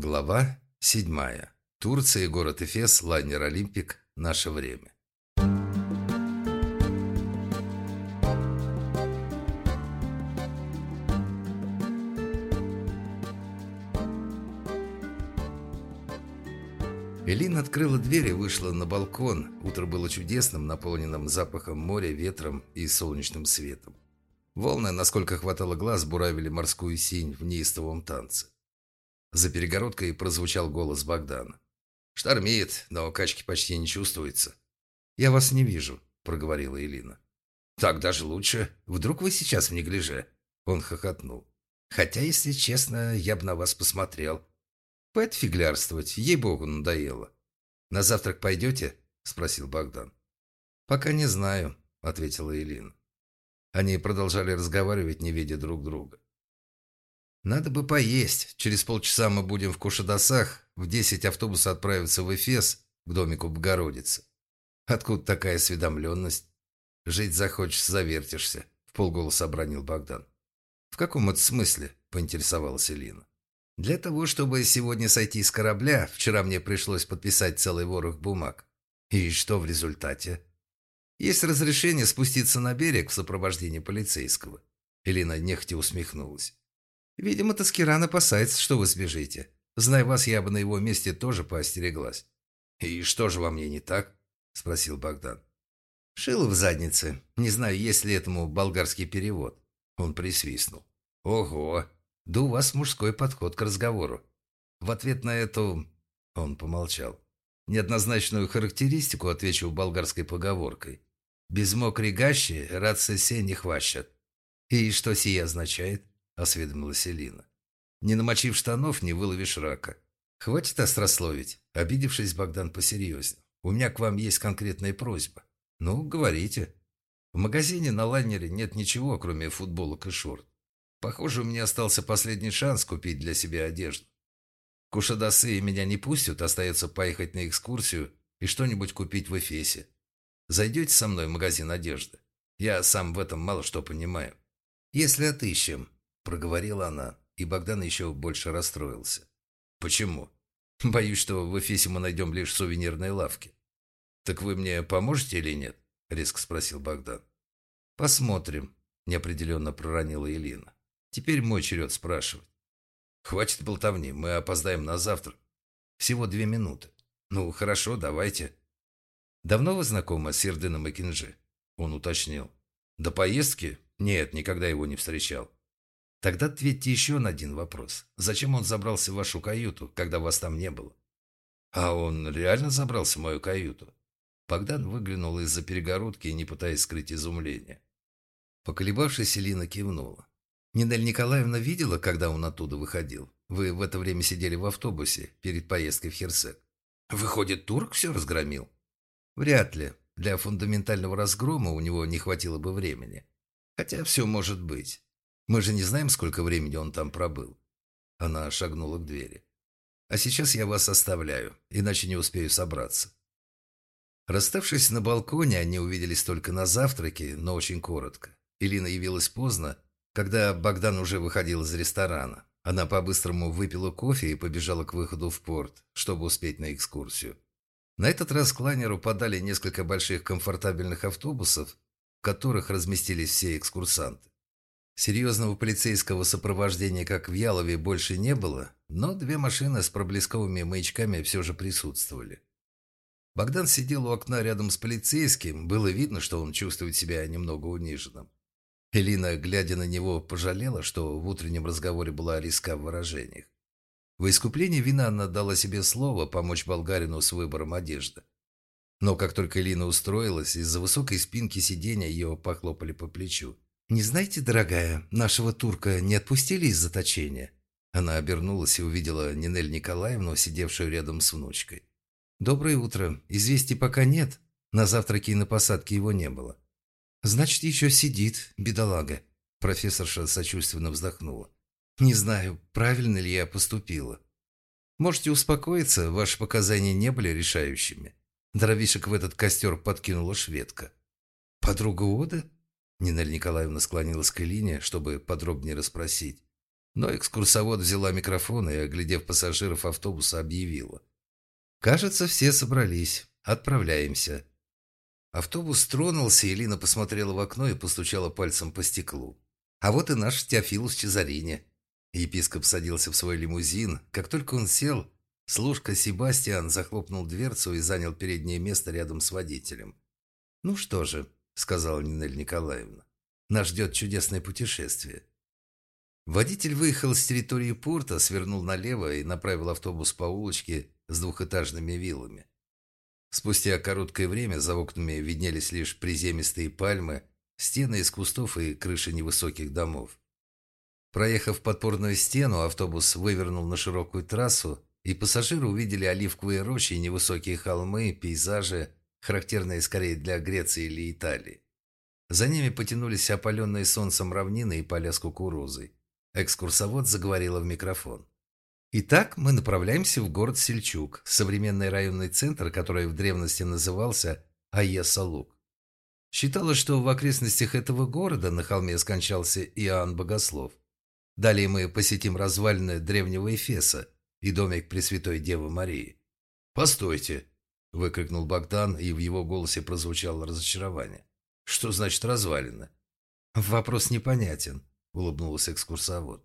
Глава 7. Турция и город Эфес, лайнер «Олимпик. Наше время». Элин открыла дверь и вышла на балкон. Утро было чудесным, наполненным запахом моря, ветром и солнечным светом. Волны, насколько хватало глаз, буравили морскую синь в неистовом танце. За перегородкой прозвучал голос Богдана. «Штормит, но качки почти не чувствуется». «Я вас не вижу», — проговорила Элина. «Так даже лучше. Вдруг вы сейчас в неглиже?» Он хохотнул. «Хотя, если честно, я бы на вас посмотрел. Хватит фиглярствовать, ей-богу, надоело. «На завтрак пойдете?» – спросил Богдан. «Пока не знаю», – ответила Элина. Они продолжали разговаривать, не видя друг друга. «Надо бы поесть. Через полчаса мы будем в Кушадасах. В десять автобус отправится в Эфес, к домику Богородицы. Откуда такая осведомленность? Жить захочешь, завертишься», – в полголоса обронил Богдан. «В каком это смысле?» – поинтересовалась Элина. Для того, чтобы сегодня сойти с корабля, вчера мне пришлось подписать целый ворох бумаг. И что в результате? Есть разрешение спуститься на берег в сопровождении полицейского. Элина нехотя усмехнулась. Видимо, Таскиран опасается, что вы сбежите. Зная вас, я бы на его месте тоже поостереглась. «И что же во мне не так?» – спросил Богдан. «Шило в заднице. Не знаю, есть ли этому болгарский перевод». Он присвистнул. «Ого! Да у вас мужской подход к разговору. В ответ на эту... Он помолчал. Неоднозначную характеристику отвечу болгарской поговоркой. «Без мокрой гащи рация се не хващат». «И что сие означает?» – осведомилась Элина. «Не намочив штанов, не выловишь рака». «Хватит острословить», – обидевшись, Богдан посерьезнел. «У меня к вам есть конкретная просьба». «Ну, говорите». «В магазине на лайнере нет ничего, кроме футболок и шорт. Похоже, у меня остался последний шанс купить для себя одежду. Кушадасы меня не пустят, остается поехать на экскурсию и что-нибудь купить в Эфесе. Зайдете со мной в магазин одежды? Я сам в этом мало что понимаю. Если отыщем, проговорила она, и Богдан еще больше расстроился. Почему? Боюсь, что в Эфесе мы найдем лишь сувенирные лавки. Так вы мне поможете или нет? Резко спросил Богдан. Посмотрим, неопределенно проронила Елена. Теперь мой черед спрашивать. Хватит болтовни, мы опоздаем на завтрак. Всего две минуты. Ну, хорошо, давайте. Давно вы знакомы с Сердыном и Кинжи? Он уточнил. До поездки? Нет, никогда его не встречал. Тогда ответьте еще на один вопрос. Зачем он забрался в вашу каюту, когда вас там не было? А он реально забрался в мою каюту? Богдан выглянул из-за перегородки, не пытаясь скрыть изумление. Поколебавшись, Элина кивнула. Нинель Николаевна видела, когда он оттуда выходил? Вы в это время сидели в автобусе перед поездкой в Херсек. Выходит, турк все разгромил? Вряд ли. Для фундаментального разгрома у него не хватило бы времени. Хотя все может быть. Мы же не знаем, сколько времени он там пробыл. Она шагнула к двери. А сейчас я вас оставляю, иначе не успею собраться. Расставшись на балконе, они увиделись только на завтраке, но очень коротко. Илина явилась поздно, когда Богдан уже выходил из ресторана, она по-быстрому выпила кофе и побежала к выходу в порт, чтобы успеть на экскурсию. На этот раз к лайнеру подали несколько больших комфортабельных автобусов, в которых разместились все экскурсанты. Серьезного полицейского сопровождения, как в Ялове, больше не было, но две машины с проблесковыми маячками все же присутствовали. Богдан сидел у окна рядом с полицейским, было видно, что он чувствует себя немного униженным. Элина, глядя на него, пожалела, что в утреннем разговоре была риска в выражениях. В искуплении вина она дала себе слово помочь болгарину с выбором одежды. Но как только Элина устроилась, из-за высокой спинки сиденья ее похлопали по плечу. «Не знаете, дорогая, нашего турка не отпустили из заточения?» Она обернулась и увидела Нинель Николаевну, сидевшую рядом с внучкой. «Доброе утро. Известий пока нет. На завтраке и на посадке его не было. «Значит, еще сидит, бедолага», – профессорша сочувственно вздохнула. «Не знаю, правильно ли я поступила. Можете успокоиться, ваши показания не были решающими. Дровишек в этот костер подкинула шведка». «Подруга Ода?» Нина Николаевна склонилась к Элине, чтобы подробнее расспросить. Но экскурсовод взяла микрофон и, оглядев пассажиров автобуса, объявила. «Кажется, все собрались. Отправляемся». Автобус тронулся, и Лина посмотрела в окно и постучала пальцем по стеклу. «А вот и наш Теофилус Чезарини». Епископ садился в свой лимузин. Как только он сел, служка Себастьян захлопнул дверцу и занял переднее место рядом с водителем. «Ну что же», — сказала Нинель Николаевна, — «нас ждет чудесное путешествие». Водитель выехал с территории порта, свернул налево и направил автобус по улочке с двухэтажными виллами. Спустя короткое время за окнами виднелись лишь приземистые пальмы, стены из кустов и крыши невысоких домов. Проехав подпорную стену, автобус вывернул на широкую трассу, и пассажиры увидели оливковые рощи невысокие холмы, пейзажи, характерные скорее для Греции или Италии. За ними потянулись опаленные солнцем равнины и поля с кукурузой. Экскурсовод заговорила в микрофон. Итак, мы направляемся в город Сельчук, современный районный центр, который в древности назывался Айесалук. Считалось, что в окрестностях этого города на холме скончался Иоанн Богослов. Далее мы посетим развалины древнего Эфеса и домик Пресвятой Девы Марии. «Постойте!» – выкрикнул Богдан, и в его голосе прозвучало разочарование. «Что значит развалины?» «Вопрос непонятен», – улыбнулся экскурсовод.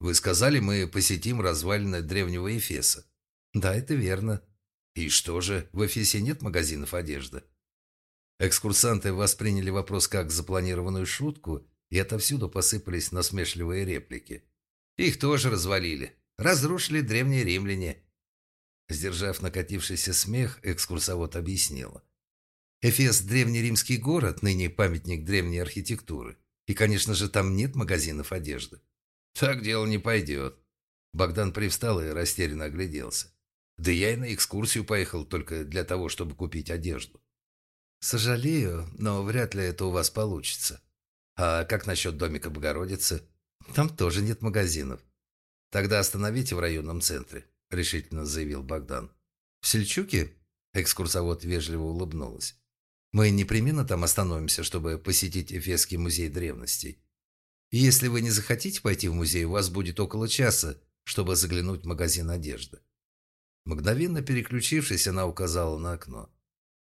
«Вы сказали, мы посетим развалины древнего Эфеса». «Да, это верно». «И что же, в Эфесе нет магазинов одежды?» Экскурсанты восприняли вопрос как запланированную шутку, и отовсюду посыпались насмешливые реплики. «Их тоже развалили. Разрушили древние римляне». Сдержав накатившийся смех, экскурсовод объяснила. «Эфес – древнеримский город, ныне памятник древней архитектуры. И, конечно же, там нет магазинов одежды. Так дело не пойдет. Богдан привстал и растерянно огляделся. Да я и на экскурсию поехал только для того, чтобы купить одежду. Сожалею, но вряд ли это у вас получится. А как насчет домика Богородицы? Там тоже нет магазинов. Тогда остановите в районном центре, решительно заявил Богдан. В Сельчуке? Экскурсовод вежливо улыбнулась. Мы непременно там остановимся, чтобы посетить Эфесский музей древностей. Если вы не захотите пойти в музей, у вас будет около часа, чтобы заглянуть в магазин одежды. Мгновенно переключившись, она указала на окно.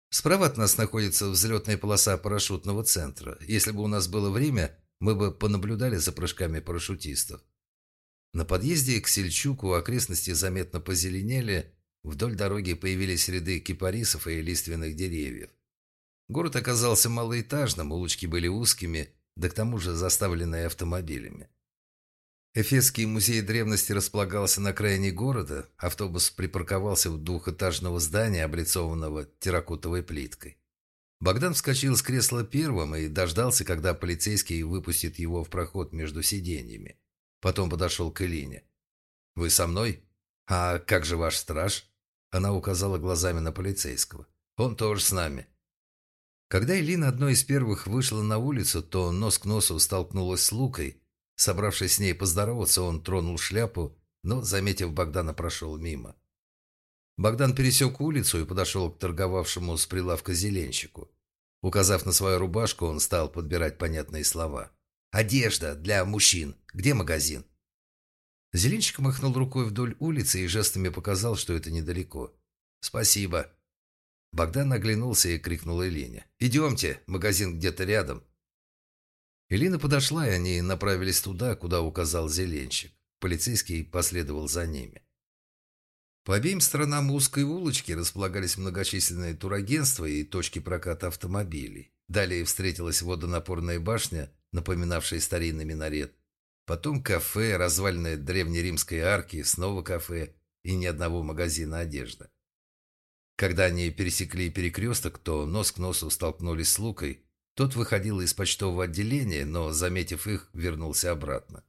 Справа от нас находится взлетная полоса парашютного центра. Если бы у нас было время, мы бы понаблюдали за прыжками парашютистов. На подъезде к Сельчуку окрестности заметно позеленели, вдоль дороги появились ряды кипарисов и лиственных деревьев. Город оказался малоэтажным, улочки были узкими, да к тому же заставленные автомобилями. Эфесский музей древности располагался на окраине города, автобус припарковался у двухэтажного здания, облицованного терракотовой плиткой. Богдан вскочил с кресла первым и дождался, когда полицейский выпустит его в проход между сиденьями. Потом подошел к Элине. «Вы со мной? А как же ваш страж?» Она указала глазами на полицейского. «Он тоже с нами». Когда Элина одной из первых вышла на улицу, то нос к носу столкнулась с Лукой. Собравшись с ней поздороваться, он тронул шляпу, но, заметив Богдана, прошел мимо. Богдан пересек улицу и подошел к торговавшему с прилавка зеленщику. Указав на свою рубашку, он стал подбирать понятные слова. «Одежда для мужчин. Где магазин?» Зеленщик махнул рукой вдоль улицы и жестами показал, что это недалеко. «Спасибо», Богдан оглянулся и крикнул Элине. «Идемте, магазин где-то рядом». Элина подошла, и они направились туда, куда указал зеленщик. Полицейский последовал за ними. По обеим сторонам узкой улочки располагались многочисленные турагентства и точки проката автомобилей. Далее встретилась водонапорная башня, напоминавшая старинный минарет. Потом кафе, развальная древнеримской арки, снова кафе и ни одного магазина одежды. Когда они пересекли перекресток, то нос к носу столкнулись с Лукой. Тот выходил из почтового отделения, но, заметив их, вернулся обратно.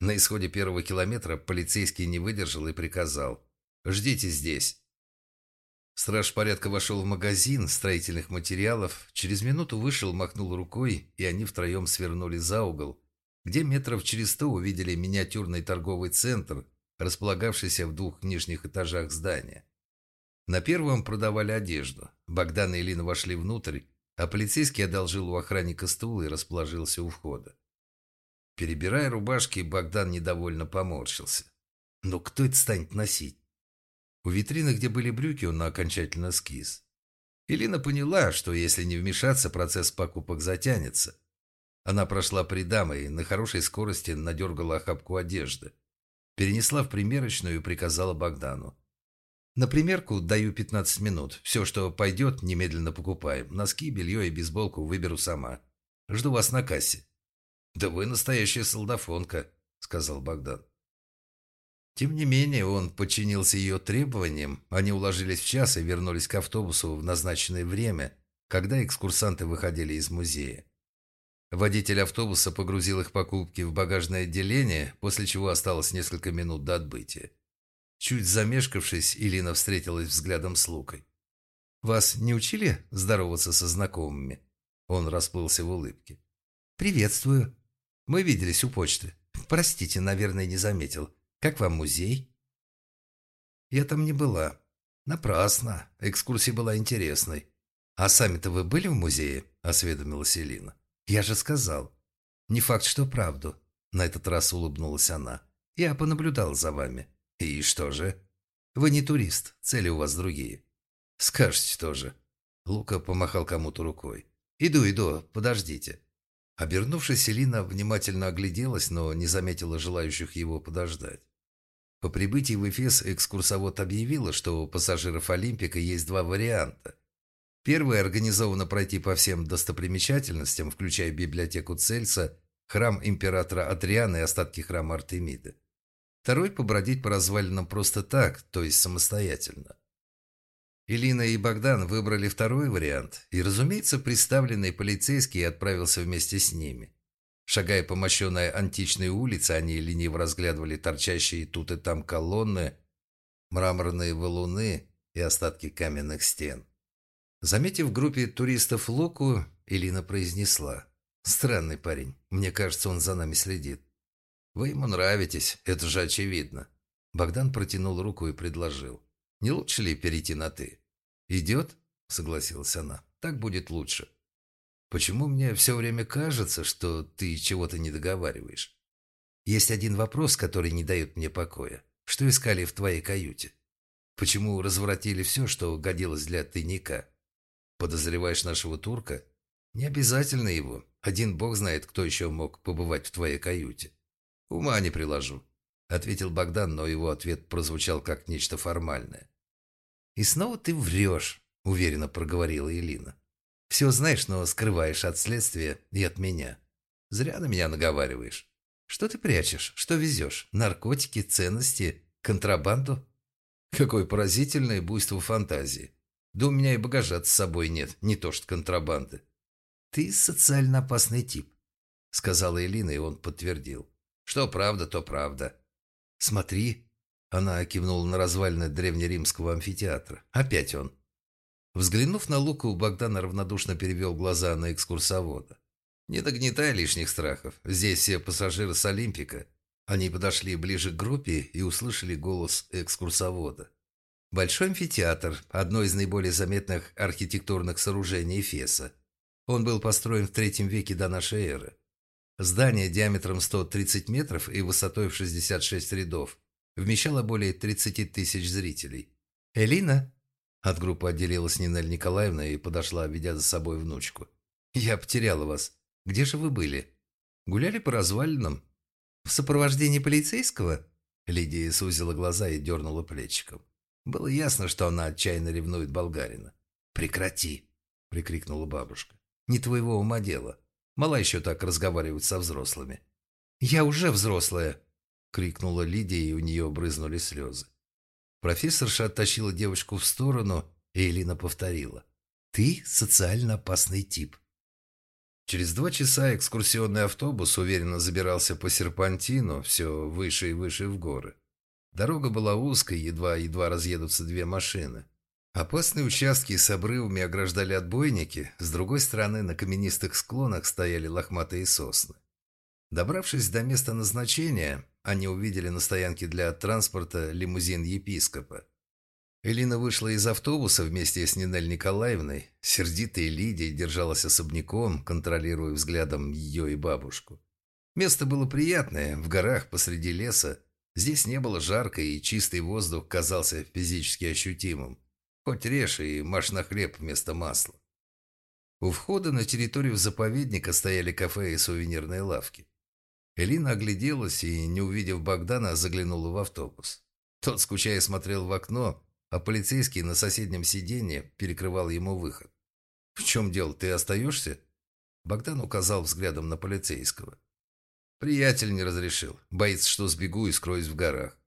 На исходе первого километра полицейский не выдержал и приказал «Ждите здесь». Страж порядка вошел в магазин строительных материалов, через минуту вышел, махнул рукой, и они втроем свернули за угол, где метров через сто увидели миниатюрный торговый центр, располагавшийся в двух нижних этажах здания. На первом продавали одежду. Богдан и Элина вошли внутрь, а полицейский одолжил у охранника стул и расположился у входа. Перебирая рубашки, Богдан недовольно поморщился. Но кто это станет носить? У витрины, где были брюки, он окончательно скис. Элина поняла, что если не вмешаться, процесс покупок затянется. Она прошла при даме и на хорошей скорости надергала охапку одежды. Перенесла в примерочную и приказала Богдану. «На примерку даю 15 минут. Все, что пойдет, немедленно покупаем. Носки, белье и бейсболку выберу сама. Жду вас на кассе». «Да вы настоящая солдафонка», — сказал Богдан. Тем не менее, он подчинился ее требованиям. Они уложились в час и вернулись к автобусу в назначенное время, когда экскурсанты выходили из музея. Водитель автобуса погрузил их покупки в багажное отделение, после чего осталось несколько минут до отбытия. Чуть замешкавшись, Илина встретилась взглядом с Лукой. «Вас не учили здороваться со знакомыми?» Он расплылся в улыбке. «Приветствую. Мы виделись у почты. Простите, наверное, не заметил. Как вам музей?» «Я там не была. Напрасно. Экскурсия была интересной. А сами-то вы были в музее?» – осведомилась Элина. «Я же сказал. Не факт, что правду». На этот раз улыбнулась она. «Я понаблюдал за вами». «И что же?» «Вы не турист. Цели у вас другие». «Скажете тоже». Лука помахал кому-то рукой. «Иду, иду. Подождите». Обернувшись, Элина внимательно огляделась, но не заметила желающих его подождать. По прибытии в Эфес экскурсовод объявила, что у пассажиров Олимпика есть два варианта. Первый организовано пройти по всем достопримечательностям, включая библиотеку Цельса, храм императора Адриана и остатки храма Артемиды. Второй – побродить по развалинам просто так, то есть самостоятельно. Илина и Богдан выбрали второй вариант, и, разумеется, представленный полицейский отправился вместе с ними. Шагая по мощенной античной улице, они лениво разглядывали торчащие тут и там колонны, мраморные валуны и остатки каменных стен. Заметив в группе туристов Луку, Элина произнесла. «Странный парень. Мне кажется, он за нами следит». «Вы ему нравитесь, это же очевидно». Богдан протянул руку и предложил. «Не лучше ли перейти на «ты»?» «Идет?» — согласилась она. «Так будет лучше». «Почему мне все время кажется, что ты чего-то не договариваешь?» «Есть один вопрос, который не дает мне покоя. Что искали в твоей каюте? Почему разворотили все, что годилось для тайника?» Подозреваешь нашего турка? Не обязательно его. Один бог знает, кто еще мог побывать в твоей каюте. Ума не приложу. Ответил Богдан, но его ответ прозвучал как нечто формальное. «И снова ты врешь», — уверенно проговорила Элина. «Все знаешь, но скрываешь от следствия и от меня. Зря на меня наговариваешь. Что ты прячешь? Что везешь? Наркотики, ценности, контрабанду?» Какое поразительное буйство фантазии. Да у меня и багажа с собой нет, не то что контрабанды. Ты социально опасный тип, сказала Элина, и он подтвердил. Что правда, то правда. Смотри, она кивнула на развалины древнеримского амфитеатра. Опять он. Взглянув на Луку, Богдан равнодушно перевел глаза на экскурсовода. «Не догнетай лишних страхов. Здесь все пассажиры с Олимпика». Они подошли ближе к группе и услышали голос экскурсовода. Большой амфитеатр – одно из наиболее заметных архитектурных сооружений Эфеса. Он был построен в третьем веке до нашей эры. Здание диаметром 130 метров и высотой в 66 рядов вмещало более 30 тысяч зрителей. «Элина?» От группы отделилась Нинель Николаевна и подошла, ведя за собой внучку. «Я потеряла вас. Где же вы были? Гуляли по развалинам?» «В сопровождении полицейского?» Лидия сузила глаза и дернула плечиком. Было ясно, что она отчаянно ревнует болгарина. «Прекрати!» — прикрикнула бабушка. «Не твоего ума дело. Мала еще так разговаривать со взрослыми». «Я уже взрослая!» — крикнула Лидия, и у нее брызнули слезы. Профессорша оттащила девочку в сторону, и Элина повторила. «Ты социально опасный тип». Через два часа экскурсионный автобус уверенно забирался по серпантину, все выше и выше в горы. Дорога была узкой, едва-едва разъедутся две машины. Опасные участки с обрывами ограждали отбойники, с другой стороны на каменистых склонах стояли лохматые сосны. Добравшись до места назначения, они увидели на стоянке для транспорта лимузин епископа. Элина вышла из автобуса вместе с Нинель Николаевной. Сердитая Лидия держалась особняком, контролируя взглядом ее и бабушку. Место было приятное, в горах посреди леса. Здесь не было жарко, и чистый воздух казался физически ощутимым. Хоть режь и маш на хлеб вместо масла. У входа на территорию заповедника стояли кафе и сувенирные лавки. Элина огляделась и, не увидев Богдана, заглянула в автобус. Тот, скучая, смотрел в окно, а полицейский на соседнем сиденье перекрывал ему выход. «В чем дело, ты остаешься?» Богдан указал взглядом на полицейского. «Приятель не разрешил. Боится, что сбегу и скроюсь в горах».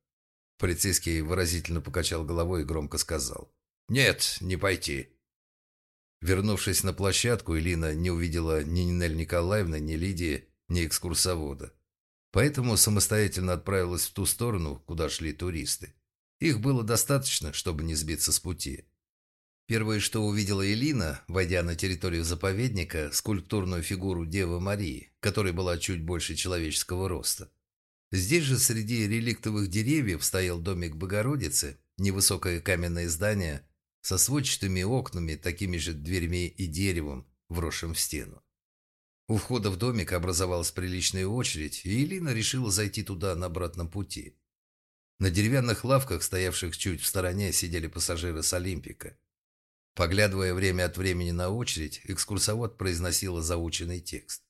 Полицейский выразительно покачал головой и громко сказал. «Нет, не пойти». Вернувшись на площадку, Элина не увидела ни Нинель Николаевны, ни Лидии, ни экскурсовода. Поэтому самостоятельно отправилась в ту сторону, куда шли туристы. Их было достаточно, чтобы не сбиться с пути. Первое, что увидела Элина, войдя на территорию заповедника, скульптурную фигуру Девы Марии, которая была чуть больше человеческого роста. Здесь же среди реликтовых деревьев стоял домик Богородицы, невысокое каменное здание со сводчатыми окнами, такими же дверьми и деревом, вросшим в стену. У входа в домик образовалась приличная очередь, и Элина решила зайти туда на обратном пути. На деревянных лавках, стоявших чуть в стороне, сидели пассажиры с Олимпика. Поглядывая время от времени на очередь, экскурсовод произносила заученный текст.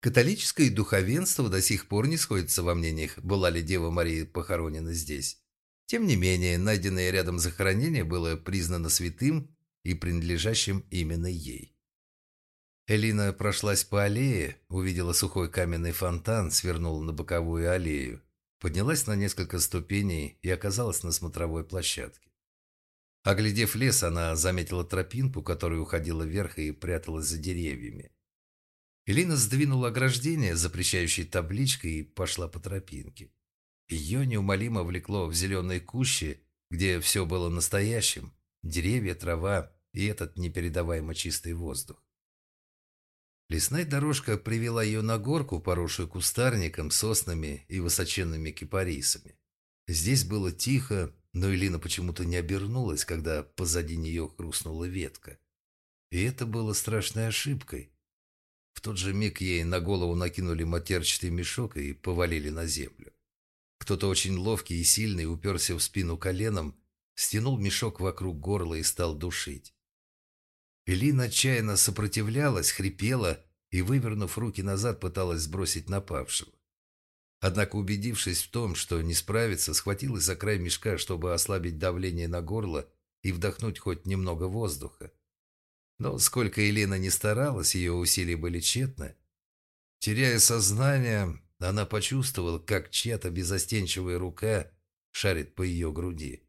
Католическое духовенство до сих пор не сходится во мнениях, была ли Дева Мария похоронена здесь. Тем не менее, найденное рядом захоронение было признано святым и принадлежащим именно ей. Элина прошлась по аллее, увидела сухой каменный фонтан, свернула на боковую аллею, поднялась на несколько ступеней и оказалась на смотровой площадке. Оглядев лес, она заметила тропинку, которая уходила вверх и пряталась за деревьями. Элина сдвинула ограждение, запрещающей табличкой, и пошла по тропинке. Ее неумолимо влекло в зеленые кущи, где все было настоящим – деревья, трава и этот непередаваемо чистый воздух. Лесная дорожка привела ее на горку, поросшую кустарником, соснами и высоченными кипарисами. Здесь было тихо, но Элина почему-то не обернулась, когда позади нее хрустнула ветка. И это было страшной ошибкой. В тот же миг ей на голову накинули матерчатый мешок и повалили на землю. Кто-то очень ловкий и сильный уперся в спину коленом, стянул мешок вокруг горла и стал душить. Элина отчаянно сопротивлялась, хрипела и, вывернув руки назад, пыталась сбросить напавшего. Однако, убедившись в том, что не справится, схватилась за край мешка, чтобы ослабить давление на горло и вдохнуть хоть немного воздуха. Но сколько Елена не старалась, ее усилия были тщетны. Теряя сознание, она почувствовала, как чья-то безостенчивая рука шарит по ее груди.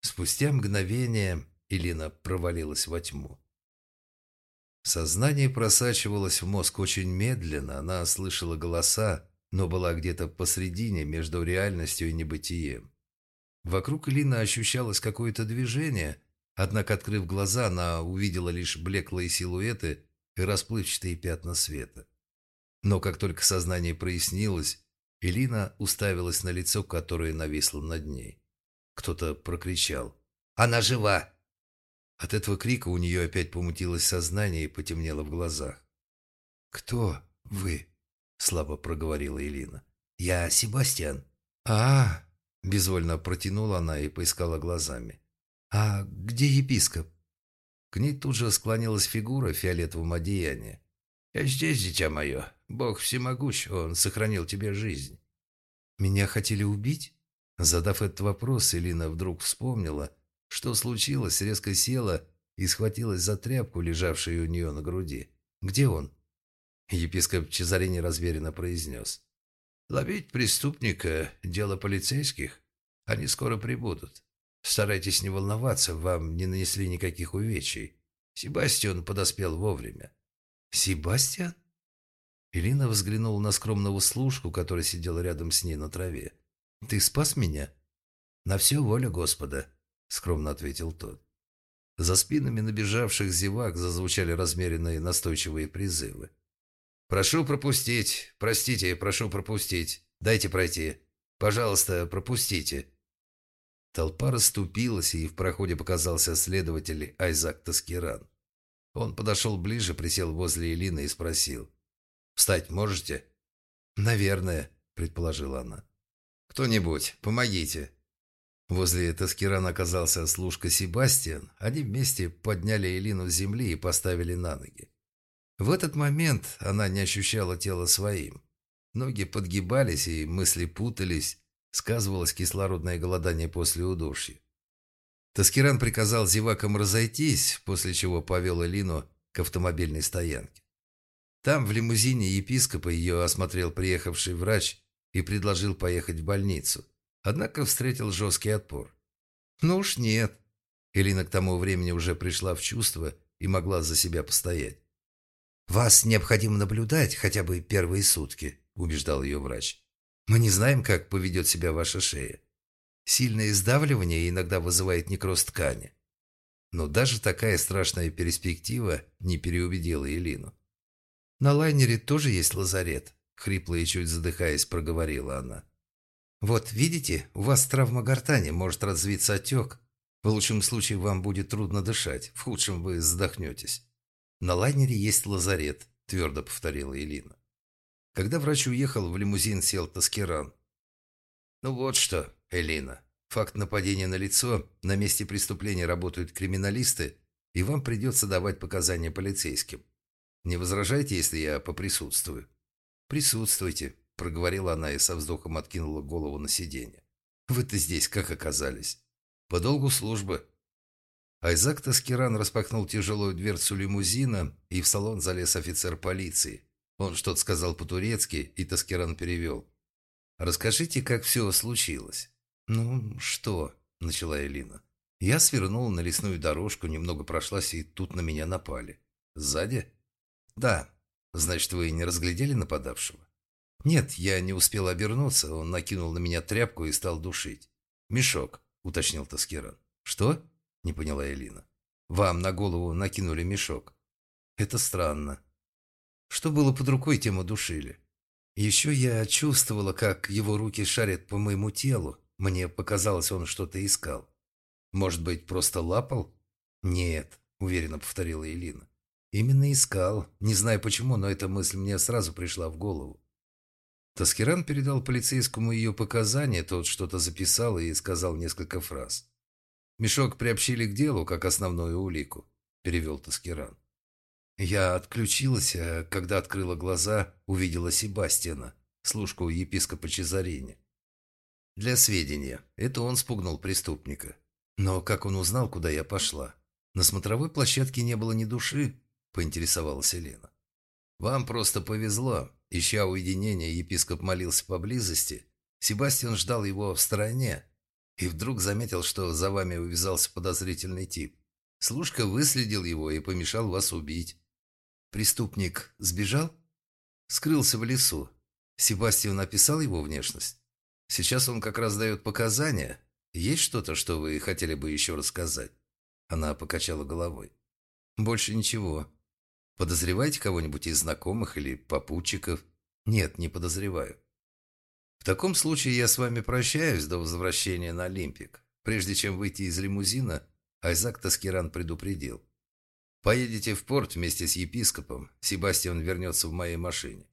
Спустя мгновение Елена провалилась во тьму. Сознание просачивалось в мозг очень медленно, она слышала голоса, но была где-то посредине между реальностью и небытием. Вокруг Лина ощущалось какое-то движение, однако, открыв глаза, она увидела лишь блеклые силуэты и расплывчатые пятна света. Но как только сознание прояснилось, Элина уставилась на лицо, которое нависло над ней. Кто-то прокричал «Она жива!» От этого крика у нее опять помутилось сознание и потемнело в глазах. «Кто вы?» – слабо проговорила Элина. «Я Себастьян». «А, -а, -а безвольно протянула она и поискала глазами. «А где епископ?» К ней тут же склонилась фигура в фиолетовом одеянии. «Я здесь, дитя мое. Бог всемогущ, Он сохранил тебе жизнь». «Меня хотели убить?» Задав этот вопрос, Элина вдруг вспомнила – что случилось, резко села и схватилась за тряпку, лежавшую у нее на груди. «Где он?» Епископ Чезарини разверенно произнес. «Ловить преступника – дело полицейских. Они скоро прибудут. Старайтесь не волноваться, вам не нанесли никаких увечий. Себастьян подоспел вовремя». «Себастьян?» Ирина взглянула на скромного служку, который сидел рядом с ней на траве. «Ты спас меня?» «На все воля Господа», — скромно ответил тот. За спинами набежавших зевак зазвучали размеренные настойчивые призывы. «Прошу пропустить! Простите, прошу пропустить! Дайте пройти! Пожалуйста, пропустите!» Толпа расступилась, и в проходе показался следователь Айзак Таскиран. Он подошел ближе, присел возле Элины и спросил. «Встать можете?» «Наверное», — предположила она. «Кто-нибудь, помогите». Возле Таскирана оказался служка Себастьян. Они вместе подняли Элину с земли и поставили на ноги. В этот момент она не ощущала тело своим. Ноги подгибались и мысли путались, сказывалось кислородное голодание после удушья. Таскиран приказал зевакам разойтись, после чего повел Элину к автомобильной стоянке. Там, в лимузине епископа, ее осмотрел приехавший врач и предложил поехать в больницу. Однако встретил жесткий отпор. Ну уж нет. Элина к тому времени уже пришла в чувство и могла за себя постоять. «Вас необходимо наблюдать хотя бы первые сутки», – убеждал ее врач. «Мы не знаем, как поведет себя ваша шея. Сильное сдавливание иногда вызывает некроз ткани. Но даже такая страшная перспектива не переубедила Элину. «На лайнере тоже есть лазарет», — хрипло и чуть задыхаясь, проговорила она. «Вот, видите, у вас травма гортани, может развиться отек. В лучшем случае вам будет трудно дышать, в худшем вы задохнетесь. На лайнере есть лазарет», — твердо повторила Элина. Когда врач уехал, в лимузин сел Таскеран. «Ну вот что, Элина, факт нападения на лицо, на месте преступления работают криминалисты, и вам придется давать показания полицейским. Не возражайте, если я поприсутствую?» «Присутствуйте», — проговорила она и со вздохом откинула голову на сиденье. «Вы-то здесь как оказались?» «По долгу службы». Айзак Таскиран распахнул тяжелую дверцу лимузина, и в салон залез офицер полиции. Он что-то сказал по-турецки, и Таскиран перевел. «Расскажите, как все случилось». «Ну, что?» – начала Элина. Я свернула на лесную дорожку, немного прошлась, и тут на меня напали. «Сзади?» «Да. Значит, вы не разглядели нападавшего?» «Нет, я не успел обернуться. Он накинул на меня тряпку и стал душить». «Мешок», — уточнил Таскеран. «Что?» — не поняла Элина. «Вам на голову накинули мешок». «Это странно». Что было под рукой, тем удушили. Еще я чувствовала, как его руки шарят по моему телу. Мне показалось, он что-то искал. Может быть, просто лапал? Нет, уверенно повторила Элина. Именно искал. Не знаю почему, но эта мысль мне сразу пришла в голову. Таскиран передал полицейскому ее показания, тот что-то записал и сказал несколько фраз. «Мешок приобщили к делу, как основную улику», – перевел Таскиран. Я отключилась, а когда открыла глаза, увидела Себастьяна, служку епископа Чезарини. Для сведения, это он спугнул преступника. Но как он узнал, куда я пошла? На смотровой площадке не было ни души, поинтересовалась Елена. «Вам просто повезло. Ища уединения, епископ молился поблизости. Себастьян ждал его в стороне и вдруг заметил, что за вами увязался подозрительный тип. Служка выследил его и помешал вас убить. Преступник сбежал? Скрылся в лесу. Себастьян написал его внешность? Сейчас он как раз дает показания. Есть что-то, что вы хотели бы еще рассказать?» Она покачала головой. «Больше ничего. Подозреваете кого-нибудь из знакомых или попутчиков? Нет, не подозреваю. В таком случае я с вами прощаюсь до возвращения на Олимпик. Прежде чем выйти из лимузина, Айзак Таскиран предупредил. Поедете в порт вместе с епископом, Себастьян вернется в моей машине.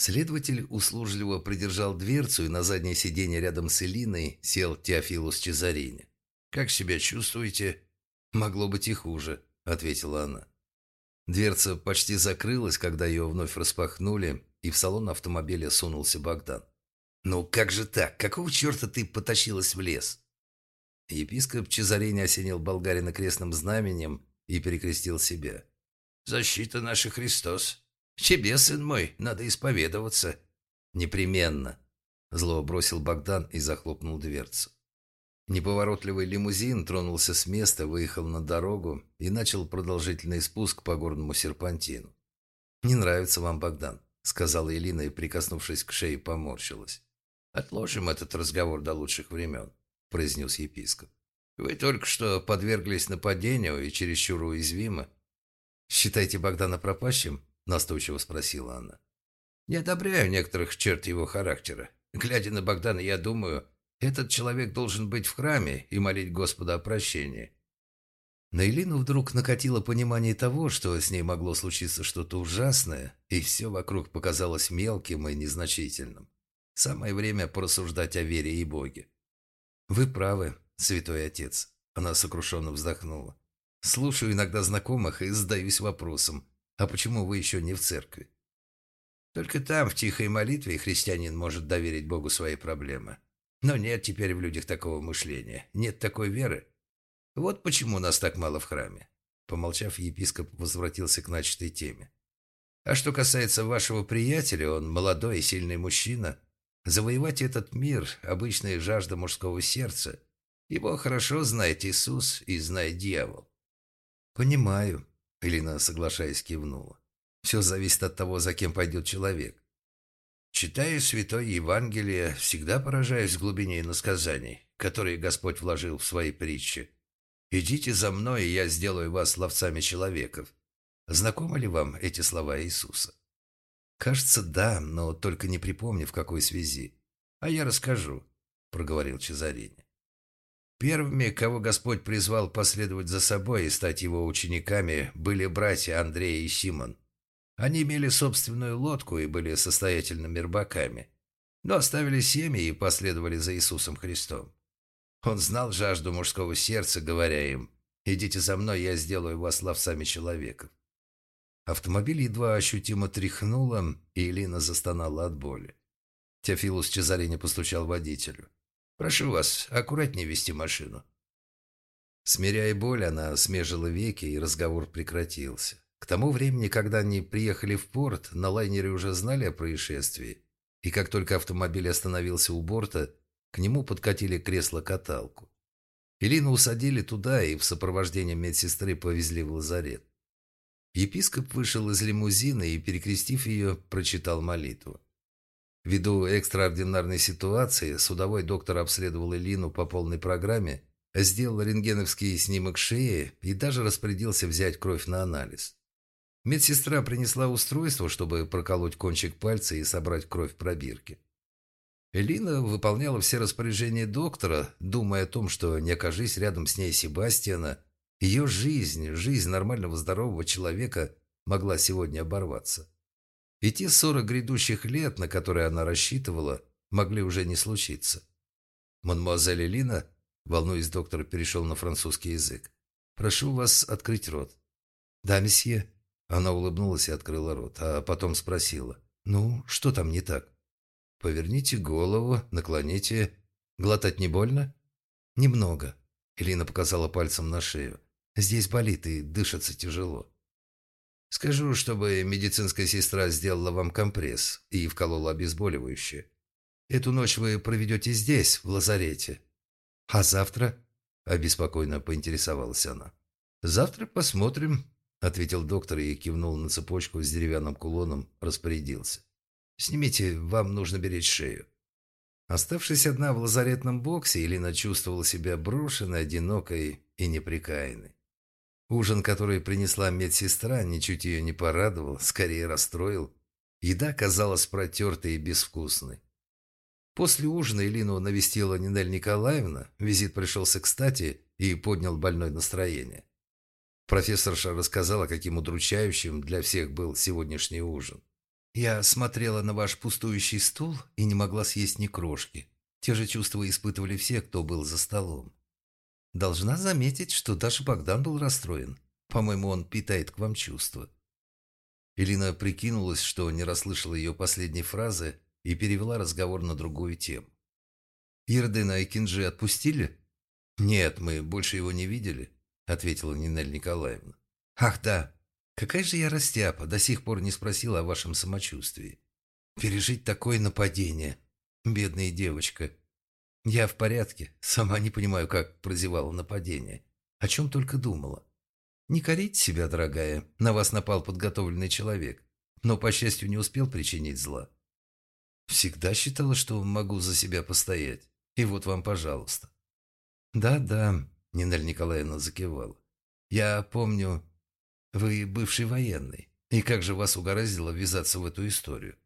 Следователь услужливо придержал дверцу, и на заднее сиденье рядом с Элиной сел Теофилус Чезарини. «Как себя чувствуете?» «Могло быть и хуже», — ответила она. Дверца почти закрылась, когда ее вновь распахнули, и в салон автомобиля сунулся Богдан. «Ну как же так? Какого черта ты потащилась в лес?» Епископ Чезарини осенил болгарина крестным знаменем и перекрестил себя. «Защита наша Христос! Тебе, сын мой, надо исповедоваться!» «Непременно!» Зло бросил Богдан и захлопнул дверцу. Неповоротливый лимузин тронулся с места, выехал на дорогу и начал продолжительный спуск по горному серпантину. «Не нравится вам, Богдан», — сказала Элина и, прикоснувшись к шее, поморщилась. «Отложим этот разговор до лучших времен», — произнес епископ. «Вы только что подверглись нападению и чересчур уязвимы». «Считаете Богдана пропащим?» — настойчиво спросила она. «Не одобряю некоторых черт его характера. Глядя на Богдана, я думаю, этот человек должен быть в храме и молить Господа о прощении. На Элину вдруг накатило понимание того, что с ней могло случиться что-то ужасное, и все вокруг показалось мелким и незначительным. Самое время порассуждать о вере и Боге. «Вы правы, святой отец», — она сокрушенно вздохнула. «Слушаю иногда знакомых и задаюсь вопросом, а почему вы еще не в церкви?» «Только там, в тихой молитве, христианин может доверить Богу свои проблемы. Но нет теперь в людях такого мышления, нет такой веры. Вот почему нас так мало в храме. Помолчав, епископ возвратился к начатой теме. А что касается вашего приятеля, он молодой и сильный мужчина. Завоевать этот мир – обычная жажда мужского сердца. Его хорошо знает Иисус и знает дьявол. «Понимаю», – Элина, соглашаясь, кивнула. «Все зависит от того, за кем пойдет человек. Читая Святое Евангелие, всегда поражаюсь глубине иносказаний, которые Господь вложил в свои притчи. «Идите за мной, и я сделаю вас ловцами человеков». Знакомы ли вам эти слова Иисуса? Кажется, да, но только не припомню, в какой связи. А я расскажу, проговорил Чезарини. Первыми, кого Господь призвал последовать за собой и стать его учениками, были братья Андрей и Симон. Они имели собственную лодку и были состоятельными рыбаками, но оставили семьи и последовали за Иисусом Христом. Он знал жажду мужского сердца, говоря им, «Идите за мной, я сделаю вас ловцами человеков». Автомобиль едва ощутимо тряхнуло, и Элина застонала от боли. Теофилус Чезарини постучал водителю. «Прошу вас, аккуратнее вести машину». Смиряя боль, она смежила веки, и разговор прекратился. К тому времени, когда они приехали в порт, на лайнере уже знали о происшествии, и как только автомобиль остановился у борта, к нему подкатили кресло-каталку. Илину усадили туда и в сопровождении медсестры повезли в лазарет. Епископ вышел из лимузина и, перекрестив ее, прочитал молитву. Ввиду экстраординарной ситуации, судовой доктор обследовал Илину по полной программе, сделал рентгеновский снимок шеи и даже распорядился взять кровь на анализ. Медсестра принесла устройство, чтобы проколоть кончик пальца и собрать кровь в пробирке. Элина выполняла все распоряжения доктора, думая о том, что не окажись рядом с ней Себастьяна, ее жизнь, жизнь нормального здорового человека могла сегодня оборваться. И те сорок грядущих лет, на которые она рассчитывала, могли уже не случиться. «Мадемуазель Элина», волнуясь, доктор перешел на французский язык, «прошу вас открыть рот». «Да, месье». Она улыбнулась и открыла рот, а потом спросила, «Ну, что там не так?» «Поверните голову, наклоните. Глотать не больно?» «Немного», — Элина показала пальцем на шею. «Здесь болит и дышится тяжело». «Скажу, чтобы медицинская сестра сделала вам компресс и вколола обезболивающее. Эту ночь вы проведете здесь, в лазарете. А завтра?» – обеспокоенно поинтересовалась она. «Завтра посмотрим», – ответил доктор и кивнул на цепочку с деревянным кулоном, распорядился. «Снимите, вам нужно беречь шею». Оставшись одна в лазаретном боксе, Елена чувствовала себя брошенной, одинокой и неприкаянной. Ужин, который принесла медсестра, ничуть ее не порадовал, скорее расстроил. Еда казалась протертой и безвкусной. После ужина Элину навестила Нинель Николаевна, визит пришелся кстати и поднял больное настроение. Профессорша рассказала, каким удручающим для всех был сегодняшний ужин. «Я смотрела на ваш пустующий стул и не могла съесть ни крошки. Те же чувства испытывали все, кто был за столом. Должна заметить, что даже Богдан был расстроен. По-моему, он питает к вам чувства». Элина прикинулась, что не расслышала ее последней фразы и перевела разговор на другую тему. «Ирдена и Кинджи отпустили?» «Нет, мы больше его не видели ответила Нинель Николаевна. «Ах да! Какая же я растяпа, до сих пор не спросила о вашем самочувствии. Пережить такое нападение, бедная девочка. Я в порядке, сама не понимаю, как прозевала нападение. О чем только думала. Не корите себя, дорогая, на вас напал подготовленный человек, но, по счастью, не успел причинить зла. Всегда считала, что могу за себя постоять, и вот вам, пожалуйста. Да-да, Нинель Николаевна закивала. «Я помню, вы бывший военный. И как же вас угораздило ввязаться в эту историю?»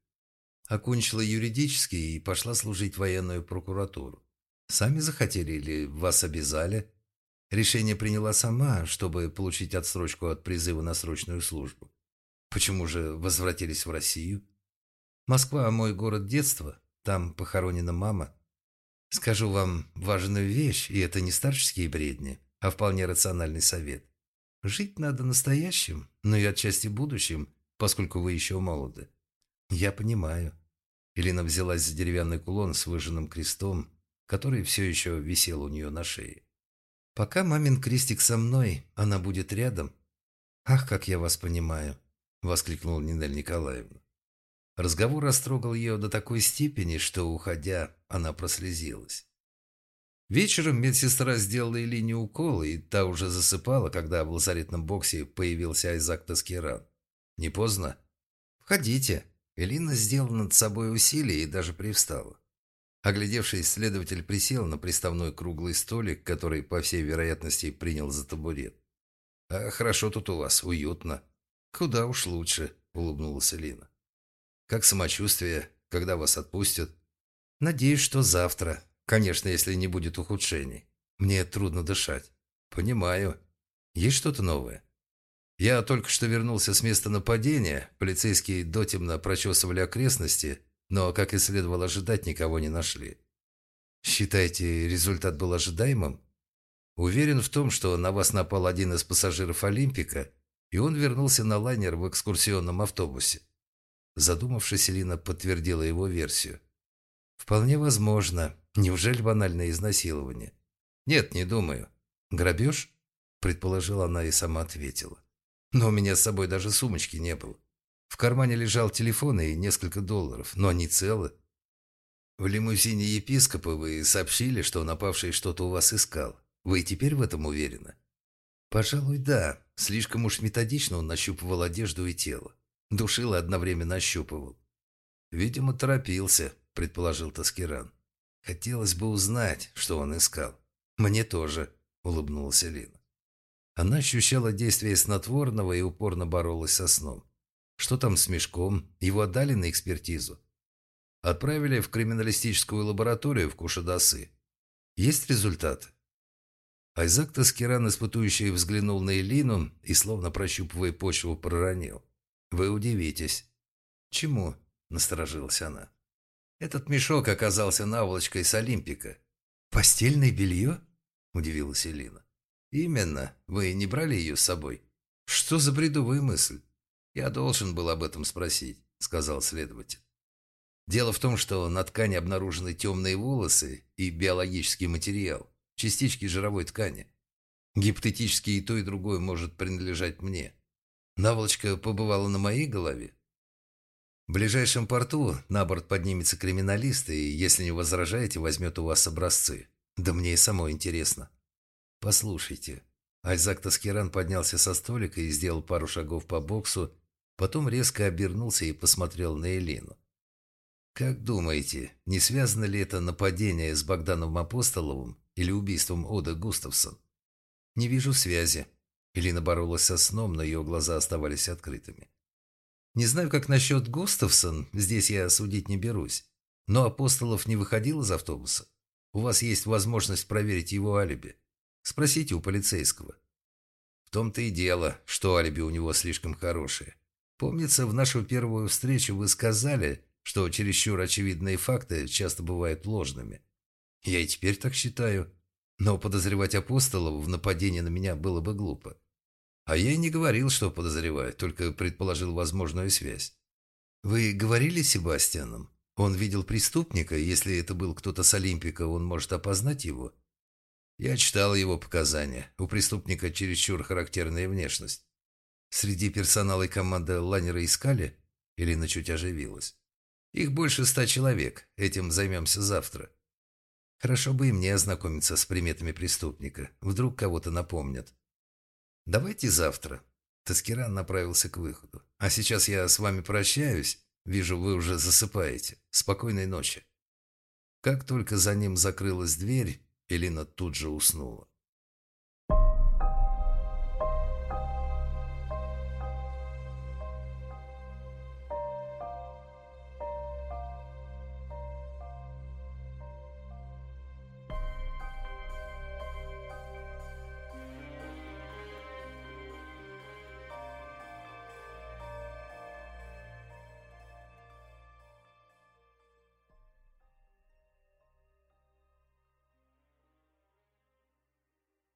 Окончила юридический и пошла служить в военную прокуратуру. Сами захотели или вас обязали? Решение приняла сама, чтобы получить отсрочку от призыва на срочную службу. Почему же возвратились в Россию? Москва – мой город детства. Там похоронена мама. Скажу вам важную вещь, и это не старческие бредни, а вполне рациональный совет. Жить надо настоящим, но и отчасти будущим, поскольку вы еще молоды. Я понимаю. Элина взялась за деревянный кулон с выжженным крестом, который все еще висел у нее на шее. Пока мамин крестик со мной, она будет рядом. Ах, как я вас понимаю, воскликнула Нинель Николаевна. Разговор растрогал ее до такой степени, что, уходя, она прослезилась. Вечером медсестра сделала Элине укол, и та уже засыпала, когда в лазаретном боксе появился Айзак Таскиран. «Не поздно?» «Входите». Элина сделала над собой усилие и даже привстала. Оглядевшись, следователь присел на приставной круглый столик, который, по всей вероятности, принял за табурет. «А хорошо тут у вас, уютно». «Куда уж лучше», — улыбнулась Элина. «Как самочувствие? Когда вас отпустят?» «Надеюсь, что завтра. Конечно, если не будет ухудшений. Мне трудно дышать». «Понимаю. Есть что-то новое?» «Я только что вернулся с места нападения. Полицейские дотемно прочесывали окрестности, но, как и следовало ожидать, никого не нашли. Считаете, результат был ожидаемым? Уверен в том, что на вас напал один из пассажиров Олимпика, и он вернулся на лайнер в экскурсионном автобусе. Задумавшись, Элина подтвердила его версию. «Вполне возможно. Неужели банальное изнасилование?» «Нет, не думаю. Грабеж?» Предположила она и сама ответила. «Но у меня с собой даже сумочки не было. В кармане лежал телефон и несколько долларов, но они целы. В лимузине епископа вы сообщили, что напавший что-то у вас искал. Вы теперь в этом уверены? Пожалуй, да. Слишком уж методично он нащупывал одежду и тело. Душил и одновременно ощупывал. Видимо, торопился, предположил Таскиран. Хотелось бы узнать, что он искал. Мне тоже, улыбнулась Элина. Она ощущала действие снотворного и упорно боролась со сном. Что там с мешком? Его отдали на экспертизу? Отправили в криминалистическую лабораторию в Кушадасы. Есть результаты? Айзак Таскиран, испытующий, взглянул на Элину и, словно прощупывая почву, проронил. «Вы удивитесь». «Чему?» – насторожилась она. «Этот мешок оказался наволочкой с Олимпика». «Постельное белье?» – удивилась Элина. «Именно. Вы не брали ее с собой?» «Что за бредовая мысль?» «Я должен был об этом спросить», — сказал следователь. Дело в том, что на ткани обнаружены темные волосы и биологический материал, частички жировой ткани. Гипотетически и то, и другое может принадлежать мне. Наволочка побывала на моей голове. В ближайшем порту на борт поднимется криминалист, и, если не возражаете, возьмет у вас образцы. Да мне и самой интересно. Послушайте. Айзак Таскиран поднялся со столика и сделал пару шагов по боксу, Потом резко обернулся и посмотрел на Элину. «Как думаете, не связано ли это нападение с Богданом Апостоловым или убийством Ода Густавсон?» «Не вижу связи». Элина боролась со сном, но ее глаза оставались открытыми. «Не знаю, как насчет Густавсон, здесь я судить не берусь. Но Апостолов не выходил из автобуса. У вас есть возможность проверить его алиби. Спросите у полицейского». В том-то и дело, что алиби у него слишком хорошее. Помнится, в нашу первую встречу вы сказали, что чересчур очевидные факты часто бывают ложными. Я и теперь так считаю. Но подозревать апостолов в нападении на меня было бы глупо. А я и не говорил, что подозреваю, только предположил возможную связь. Вы говорили с Себастьяном? Он видел преступника, если это был кто-то с Олимпика, он может опознать его? Я читал его показания. У преступника чересчур характерная внешность. Среди персонала и команды лайнера искали? Ирина чуть оживилась. Их больше ста человек. Этим займемся завтра. Хорошо бы и мне ознакомиться с приметами преступника. Вдруг кого-то напомнят. Давайте завтра. Таскиран направился к выходу. А сейчас я с вами прощаюсь. Вижу, вы уже засыпаете. Спокойной ночи. Как только за ним закрылась дверь, Элина тут же уснула.